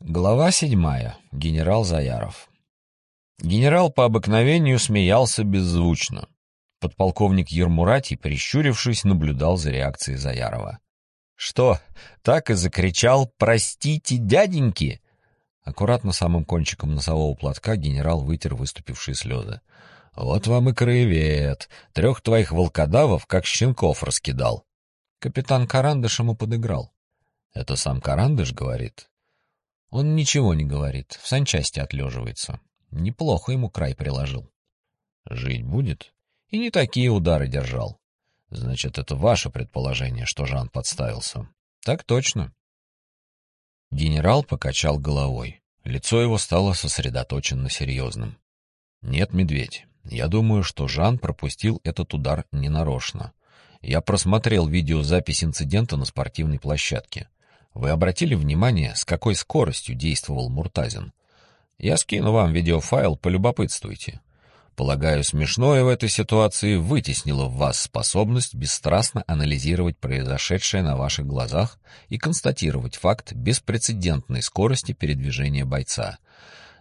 Глава седьмая. Генерал Заяров. Генерал по обыкновению смеялся беззвучно. Подполковник Ермуратий, прищурившись, наблюдал за реакцией Заярова. «Что, так и закричал «Простите, дяденьки!» Аккуратно самым кончиком носового платка генерал вытер выступившие слезы. «Вот вам и краевед. Трех твоих волкодавов, как щенков, раскидал». Капитан Карандыш ему подыграл. «Это сам Карандыш говорит?» Он ничего не говорит, в санчасти отлеживается. Неплохо ему край приложил. Жить будет? И не такие удары держал. Значит, это ваше предположение, что Жан подставился. Так точно. Генерал покачал головой. Лицо его стало сосредоточенно серьезным. Нет, медведь, я думаю, что Жан пропустил этот удар ненарочно. Я просмотрел видеозапись инцидента на спортивной площадке. Вы обратили внимание, с какой скоростью действовал Муртазин? Я скину вам видеофайл, полюбопытствуйте. Полагаю, смешное в этой ситуации вытеснило в вас способность бесстрастно анализировать произошедшее на ваших глазах и констатировать факт беспрецедентной скорости передвижения бойца.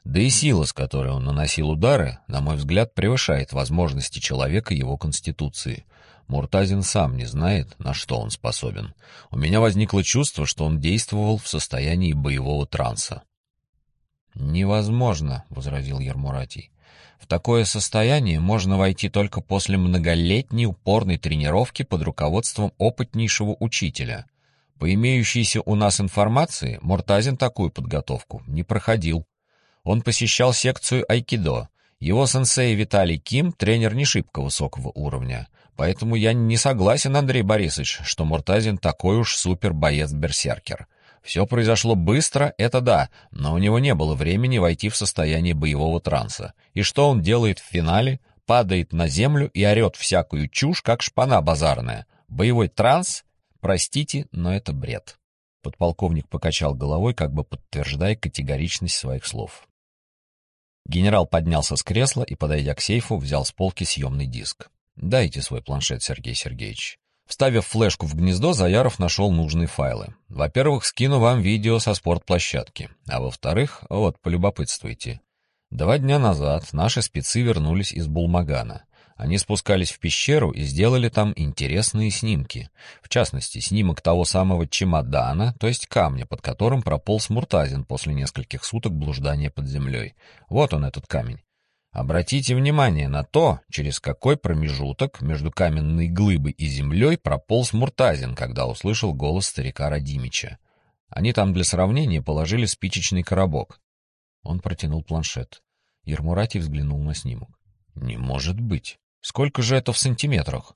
Да и сила, с которой он наносил удары, на мой взгляд, превышает возможности человека его конституции — Муртазин сам не знает, на что он способен. У меня возникло чувство, что он действовал в состоянии боевого транса. «Невозможно», — возразил Ермуратий. «В такое состояние можно войти только после многолетней упорной тренировки под руководством опытнейшего учителя. По имеющейся у нас информации, Муртазин такую подготовку не проходил. Он посещал секцию айкидо. Его сенсей Виталий Ким — тренер не шибко высокого уровня. Поэтому я не согласен, Андрей Борисович, что Муртазин такой уж супер-боец-берсеркер. Все произошло быстро, это да, но у него не было времени войти в состояние боевого транса. И что он делает в финале? Падает на землю и орет всякую чушь, как шпана базарная. Боевой транс? Простите, но это бред. Подполковник покачал головой, как бы подтверждая категоричность своих слов. Генерал поднялся с кресла и, подойдя к сейфу, взял с полки съемный диск. «Дайте свой планшет, Сергей Сергеевич». Вставив флешку в гнездо, Заяров нашел нужные файлы. Во-первых, скину вам видео со спортплощадки, а во-вторых, вот, полюбопытствуйте. Два дня назад наши спецы вернулись из Булмагана. Они спускались в пещеру и сделали там интересные снимки. В частности, снимок того самого чемодана, то есть камня, под которым прополз Муртазин после нескольких суток блуждания под землей. Вот он, этот камень. Обратите внимание на то, через какой промежуток между каменной глыбой и землей прополз Муртазин, когда услышал голос старика Радимича. Они там для сравнения положили спичечный коробок. Он протянул планшет. Ермурати взглянул на снимок. «Не может быть! Сколько же это в сантиметрах?»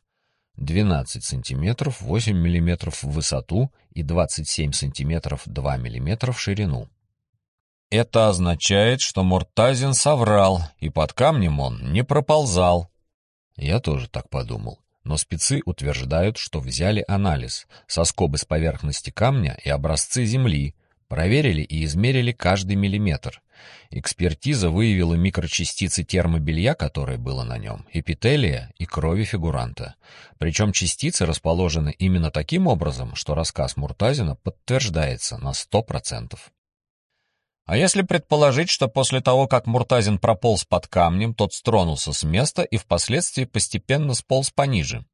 «12 сантиметров 8 миллиметров в высоту и 27 сантиметров 2 миллиметра в ширину». Это означает, что Муртазин соврал, и под камнем он не проползал. Я тоже так подумал. Но спецы утверждают, что взяли анализ, соскобы с поверхности камня и образцы земли, проверили и измерили каждый миллиметр. Экспертиза выявила микрочастицы термобелья, которое было на нем, эпителия и крови фигуранта. Причем частицы расположены именно таким образом, что рассказ Муртазина подтверждается на сто процентов. А если предположить, что после того, как Муртазин прополз под камнем, тот стронулся с места и впоследствии постепенно сполз пониже?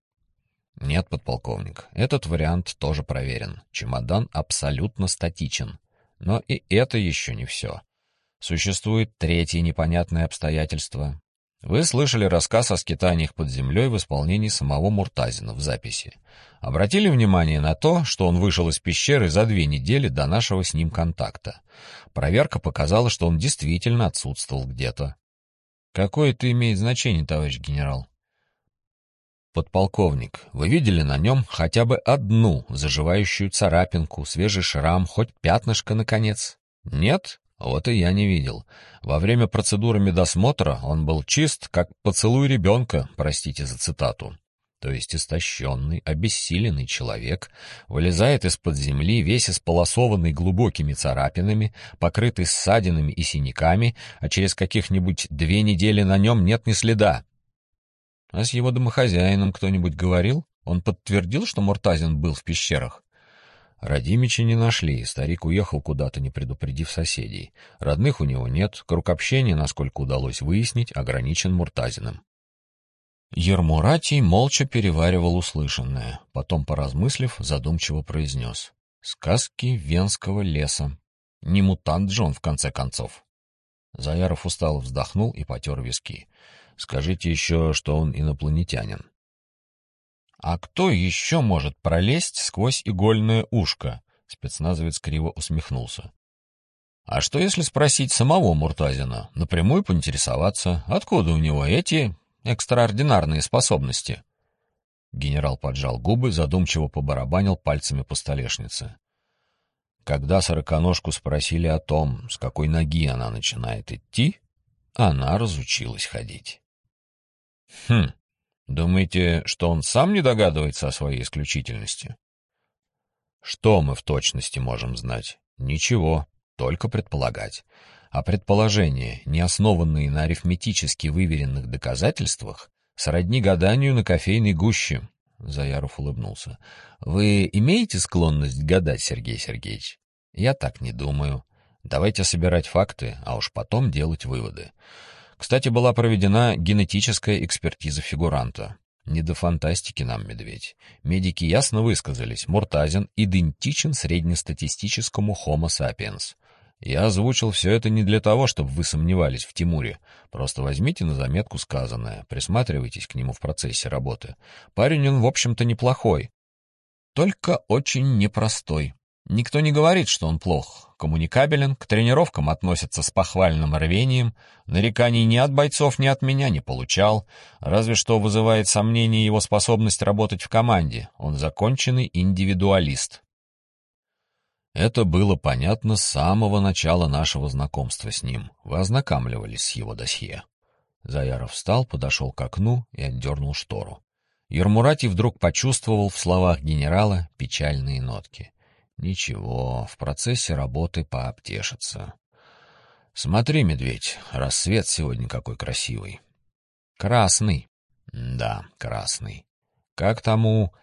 Нет, подполковник, этот вариант тоже проверен. Чемодан абсолютно статичен. Но и это еще не все. Существует третье непонятное обстоятельство. Вы слышали рассказ о скитаниях под землей в исполнении самого Муртазина в записи. Обратили внимание на то, что он вышел из пещеры за две недели до нашего с ним контакта. Проверка показала, что он действительно отсутствовал где-то. Какое это имеет значение, товарищ генерал? Подполковник, вы видели на нем хотя бы одну заживающую царапинку, свежий шрам, хоть пятнышко, наконец? Нет? Вот и я не видел. Во время процедуры медосмотра он был чист, как поцелуй ребенка, простите за цитату. То есть истощенный, обессиленный человек вылезает из-под земли, весь исполосованный глубокими царапинами, покрытый ссадинами и синяками, а через каких-нибудь две недели на нем нет ни следа. А с его домохозяином кто-нибудь говорил? Он подтвердил, что Муртазин был в пещерах? Радимича не нашли, старик уехал куда-то, не предупредив соседей. Родных у него нет, круг общения, насколько удалось выяснить, ограничен Муртазиным. Ермуратий молча переваривал услышанное, потом, поразмыслив, задумчиво произнес. «Сказки Венского леса. Не мутант же в конце концов». Заяров устало вздохнул и потер виски. «Скажите еще, что он инопланетянин». «А кто еще может пролезть сквозь игольное ушко?» Спецназовец криво усмехнулся. «А что, если спросить самого Муртазина, напрямую поинтересоваться, откуда у него эти экстраординарные способности?» Генерал поджал губы, задумчиво побарабанил пальцами по столешнице. Когда сороконожку спросили о том, с какой ноги она начинает идти, она разучилась ходить. «Хм, Думаете, что он сам не догадывается о своей исключительности? Что мы в точности можем знать? Ничего, только предполагать. А предположения, не основанные на арифметически выверенных доказательствах, сродни гаданию на кофейной гуще. Заяров улыбнулся. Вы имеете склонность гадать, Сергей Сергеевич? Я так не думаю. Давайте собирать факты, а уж потом делать выводы. Кстати, была проведена генетическая экспертиза фигуранта. Не до фантастики нам, медведь. Медики ясно высказались, Муртазин идентичен среднестатистическому Homo sapiens. Я озвучил все это не для того, чтобы вы сомневались в Тимуре. Просто возьмите на заметку сказанное, присматривайтесь к нему в процессе работы. Парень он, в общем-то, неплохой. Только очень непростой. Никто не говорит, что он плох. Коммуникабелен, к тренировкам относится с похвальным рвением, нареканий ни от бойцов, ни от меня не получал, разве что вызывает сомнение его способность работать в команде. Он законченный индивидуалист. Это было понятно с самого начала нашего знакомства с ним. Вы ознакомливались с его досье. Заяров встал, подошел к окну и отдернул штору. Ермурати вдруг почувствовал в словах генерала печальные нотки. Ничего, в процессе работы пообтешится. Смотри, медведь, рассвет сегодня какой красивый. Красный. Да, красный. Как тому,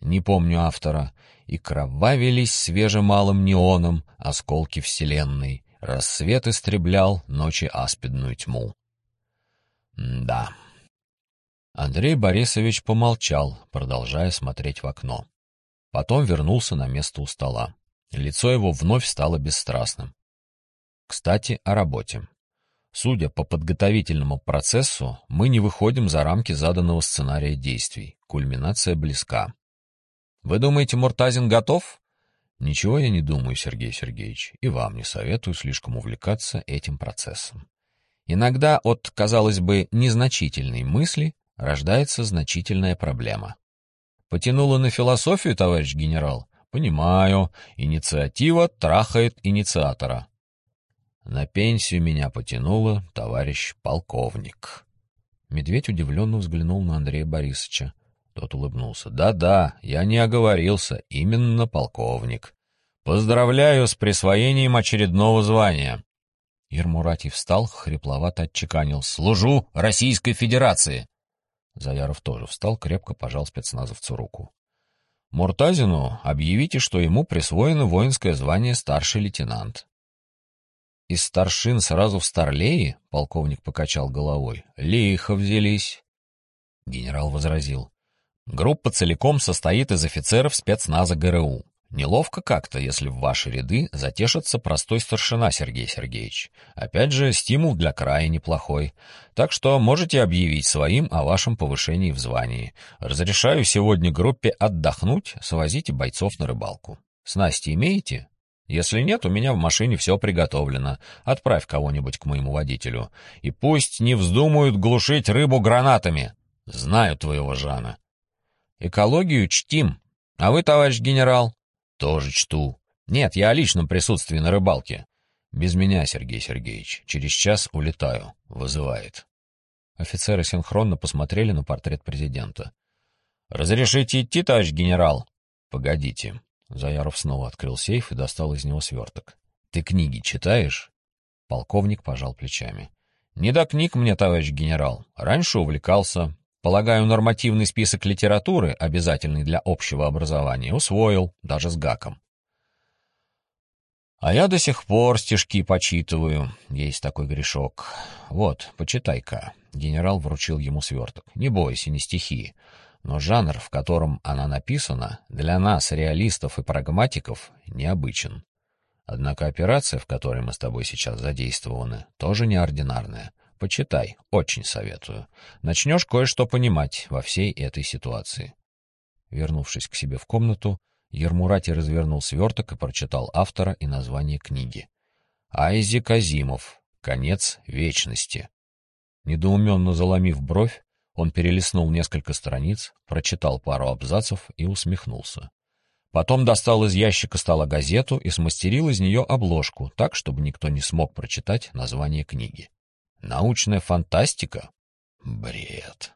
не помню автора, и кровавились свежемалым неоном осколки вселенной. Рассвет истреблял ночи аспидную тьму. да. Андрей Борисович помолчал, продолжая смотреть в окно. Потом вернулся на место у стола. Лицо его вновь стало бесстрастным. Кстати, о работе. Судя по подготовительному процессу, мы не выходим за рамки заданного сценария действий. Кульминация близка. Вы думаете, Муртазин готов? Ничего я не думаю, Сергей Сергеевич, и вам не советую слишком увлекаться этим процессом. Иногда от, казалось бы, незначительной мысли рождается значительная проблема. Потянуло на философию, товарищ генерал? Понимаю. Инициатива трахает инициатора. На пенсию меня потянуло, товарищ полковник. Медведь удивленно взглянул на Андрея Борисовича. Тот улыбнулся. «Да-да, я не оговорился, именно полковник. Поздравляю с присвоением очередного звания». Ермуратий встал, хрипловато отчеканил. «Служу Российской Федерации!» Заяров тоже встал, крепко пожал спецназовцу руку. Муртазину объявите, что ему присвоено воинское звание старший лейтенант. Из старшин сразу в старлеи, полковник покачал головой, лихо взялись. Генерал возразил. Группа целиком состоит из офицеров спецназа ГРУ. Неловко как-то, если в ваши ряды затешится простой старшина Сергей Сергеевич. Опять же, стимул для края неплохой. Так что можете объявить своим о вашем повышении в звании. Разрешаю сегодня группе отдохнуть, свозите бойцов на рыбалку. Снасти имеете? Если нет, у меня в машине все приготовлено. Отправь кого-нибудь к моему водителю. И пусть не вздумают глушить рыбу гранатами. Знаю твоего Жана. Экологию чтим. А вы, товарищ генерал, тоже чту. Нет, я о личном присутствии на рыбалке. Без меня, Сергей Сергеевич. Через час улетаю. Вызывает. Офицеры синхронно посмотрели на портрет президента. «Разрешите идти, товарищ генерал?» «Погодите». Заяров снова открыл сейф и достал из него сверток. «Ты книги читаешь?» Полковник пожал плечами. «Не до книг мне, товарищ генерал. Раньше увлекался. Полагаю, нормативный список литературы, обязательный для общего образования, усвоил, даже с гаком. А я до сих пор стишки почитываю. Есть такой грешок. Вот, почитай-ка. Генерал вручил ему сверток. Не бойся, не стихи. Но жанр, в котором она написана, для нас, реалистов и прагматиков, необычен. Однако операция, в которой мы с тобой сейчас задействованы, тоже неординарная. Почитай, очень советую. Начнешь кое-что понимать во всей этой ситуации. Вернувшись к себе в комнату, Ермурати развернул сверток и прочитал автора и название книги. Айзи Казимов. Конец вечности. Недоуменно заломив бровь, он перелистнул несколько страниц, прочитал пару абзацев и усмехнулся. Потом достал из ящика стола газету и смастерил из нее обложку, так, чтобы никто не смог прочитать название книги. Научная фантастика? Бред.